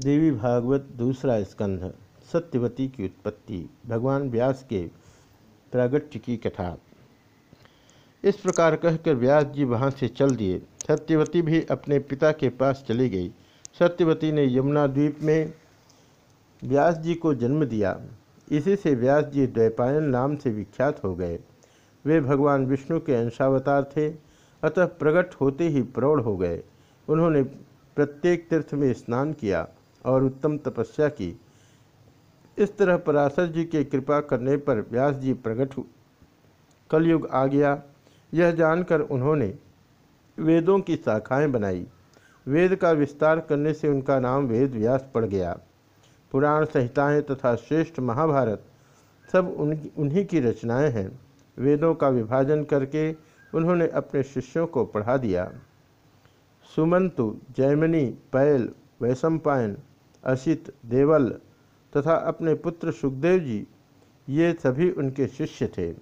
देवी भागवत दूसरा स्कंध, सत्यवती की उत्पत्ति, भगवान व्यास के प्रागट्य की कथा। इस प्रकार कहकर व्यास जी वहाँ से चल दिए। सत्यवती भी अपने पिता के पास चली गई। सत्यवती ने यमुना द्वीप में व्यास जी को जन्म दिया। इसी से व्यास जी द्वैपायन नाम से विख्यात हो गए। वे भगवान विष्णु के अंशावतार थे, अतः प्रकट होते ही प्रौढ़ हो गए। उन्होंने प्रत्येक तीर्थ में स्नान किया। और उत्तम तपस्या की। इस तरह पराशर जी के कृपा करने पर व्यास जी प्रकट हुए। कलयुग आ गया। यह जानकर उन्होंने वेदों की शाखाएँ बनाई। वेद का विस्तार करने से उनका नाम वेद व्यास पड़ गया। पुराण संहिताएँ तथा श्रेष्ठ महाभारत सब उन, उन्हीं की रचनाएँ हैं। वेदों का विभाजन करके उन्होंने अपने शिष्यों को पढ़ा दिया। सुमंतु, जैमिनी, पैल वैशंपायन असित, देवल तथा अपने पुत्र सुखदेव जी, ये सभी उनके शिष्य थे।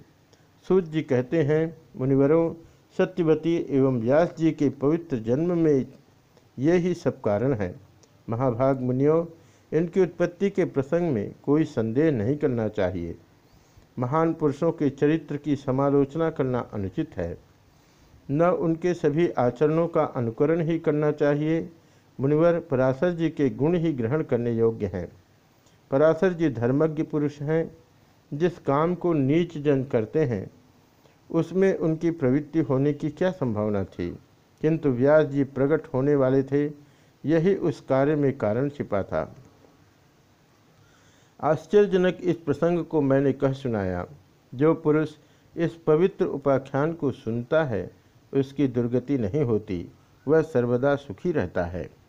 सूत जी कहते हैं, मुनिवरों, सत्यवती एवं व्यास जी के पवित्र जन्म में ये ही सब कारण है। महाभाग मुनियों, इनकी उत्पत्ति के प्रसंग में कोई संदेह नहीं करना चाहिए। महान पुरुषों के चरित्र की समालोचना करना अनुचित है। न उनके सभी आचरणों का अनुकरण ही करना चाहिए मुनिवर, पराशर जी के गुण ही ग्रहण करने योग्य हैं। पराशर जी धर्मज्ञ पुरुष हैं, जिस काम को नीच जन करते हैं, उसमें उनकी प्रवृत्ति होने की क्या संभावना थी? किंतु व्यास जी प्रकट होने वाले थे, यही उस कार्य में कारण छिपा था। आश्चर्यजनक इस प्रसंग को मैंने कह सुनाया। जो पुरुष इस पवित्र उपाख्यान को सुनता है, उसकी दुर्गति नहीं होती, वह सर्वदा सुखी रहता है।